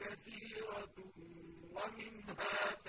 كثيرة ومنها